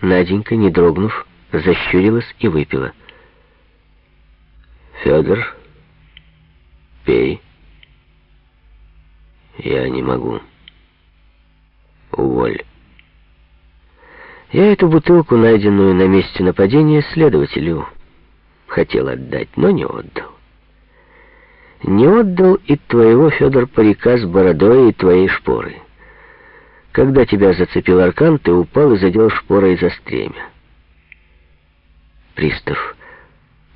Наденька, не дрогнув, защурилась и выпила. «Федор, пей». «Я не могу. Уволь». Я эту бутылку, найденную на месте нападения, следователю хотел отдать, но не отдал. Не отдал и твоего, Федор, парика с бородой и твоей шпоры. Когда тебя зацепил аркан, ты упал и задел шпорой за стремя. Пристав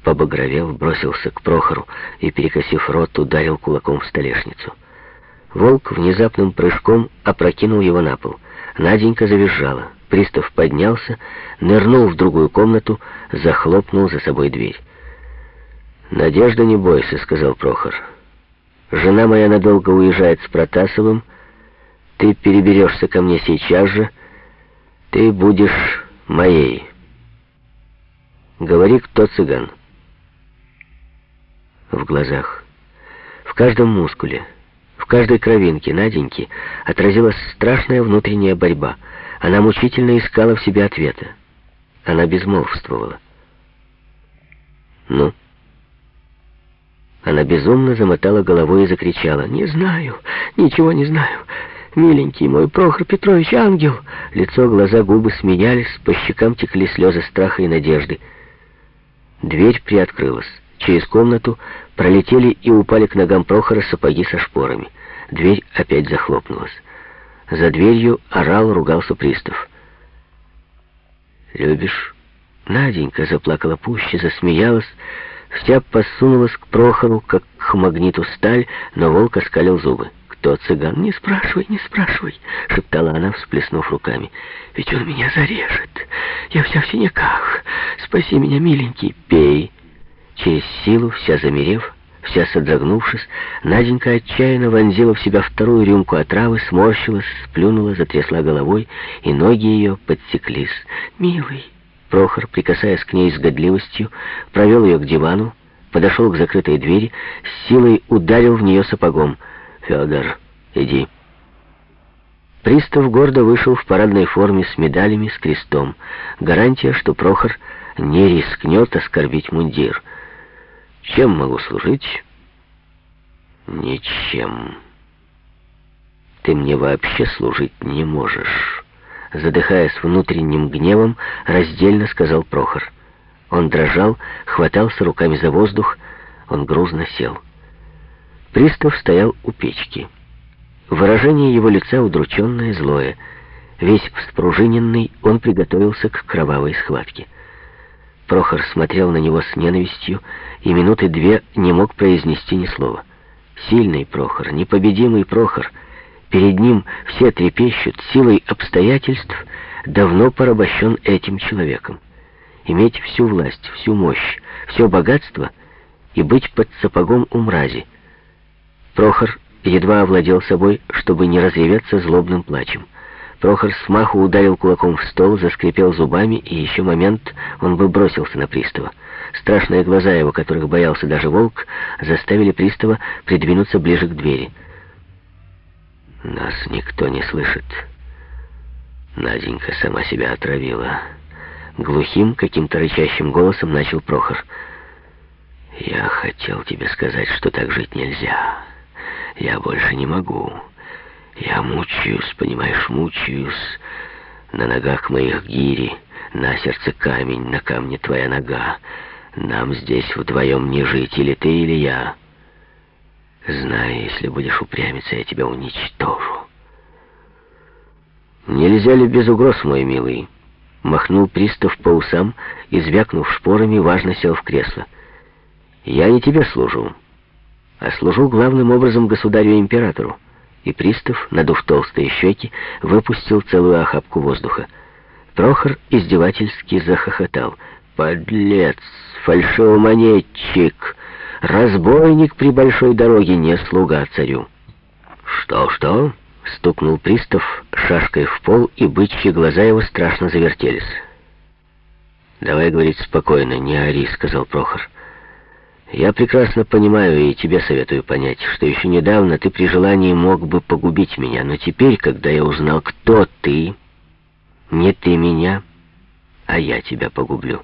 побагровел, бросился к Прохору и, перекосив рот, ударил кулаком в столешницу. Волк внезапным прыжком опрокинул его на пол. Наденька завизжала. Пристав поднялся, нырнул в другую комнату, захлопнул за собой дверь. «Надежда, не бойся», — сказал Прохор. «Жена моя надолго уезжает с Протасовым. Ты переберешься ко мне сейчас же. Ты будешь моей. Говори, кто цыган». В глазах, в каждом мускуле, в каждой кровинке Наденьки отразилась страшная внутренняя борьба. Она мучительно искала в себе ответа. Она безмолвствовала. «Ну?» Она безумно замотала головой и закричала. «Не знаю, ничего не знаю. Миленький мой Прохор Петрович, ангел!» Лицо, глаза, губы сменялись, по щекам текли слезы страха и надежды. Дверь приоткрылась. Через комнату пролетели и упали к ногам Прохора сапоги со шпорами. Дверь опять захлопнулась. За дверью орал, ругался пристав. «Любишь?» Наденька заплакала пуще, засмеялась, Вся посунулась к Прохору, как к магниту сталь, но волк оскалил зубы. «Кто цыган? Не спрашивай, не спрашивай!» — шептала она, всплеснув руками. «Ведь он меня зарежет! Я вся в синяках! Спаси меня, миленький! Пей!» Через силу, вся замерев, вся содрогнувшись, Наденька отчаянно вонзила в себя вторую рюмку отравы, сморщилась, сплюнула, затрясла головой, и ноги ее подсеклись. «Милый!» Прохор, прикасаясь к ней с годливостью, провел ее к дивану, подошел к закрытой двери, с силой ударил в нее сапогом. «Федор, иди». Пристав гордо вышел в парадной форме с медалями, с крестом. Гарантия, что Прохор не рискнет оскорбить мундир. «Чем могу служить?» «Ничем. Ты мне вообще служить не можешь» задыхаясь внутренним гневом, раздельно сказал Прохор. Он дрожал, хватался руками за воздух, он грузно сел. Пристав стоял у печки. Выражение его лица удрученное, злое. Весь вспружиненный, он приготовился к кровавой схватке. Прохор смотрел на него с ненавистью и минуты две не мог произнести ни слова. Сильный Прохор, непобедимый Прохор — Перед ним все трепещут, силой обстоятельств давно порабощен этим человеком. Иметь всю власть, всю мощь, все богатство и быть под сапогом у мрази. Прохор едва овладел собой, чтобы не разреветься злобным плачем. Прохор смаху ударил кулаком в стол, заскрипел зубами, и еще момент он бы бросился на пристава. Страшные глаза его, которых боялся даже волк, заставили пристава придвинуться ближе к двери. Нас никто не слышит. Наденька сама себя отравила. Глухим, каким-то рычащим голосом начал Прохор. Я хотел тебе сказать, что так жить нельзя. Я больше не могу. Я мучаюсь, понимаешь, мучаюсь. На ногах моих гири, на сердце камень, на камне твоя нога. Нам здесь вдвоем не жить, или ты, или я. Знай, если будешь упрямиться, я тебя уничтожу. Нельзя ли без угроз, мой милый? Махнул пристав по усам и, звякнув шпорами, важно сел в кресло. Я не тебе служу, а служу главным образом государю-императору. И пристав, надув толстые щеки, выпустил целую охапку воздуха. Прохор издевательски захохотал. «Подлец! Фальшивомонетчик!» Разбойник при большой дороге не слуга царю. Что-что? Стукнул пристав шашкой в пол, и бычьи глаза его страшно завертелись. «Давай говорить спокойно, не ори», — сказал Прохор. «Я прекрасно понимаю и тебе советую понять, что еще недавно ты при желании мог бы погубить меня, но теперь, когда я узнал, кто ты, не ты меня, а я тебя погублю.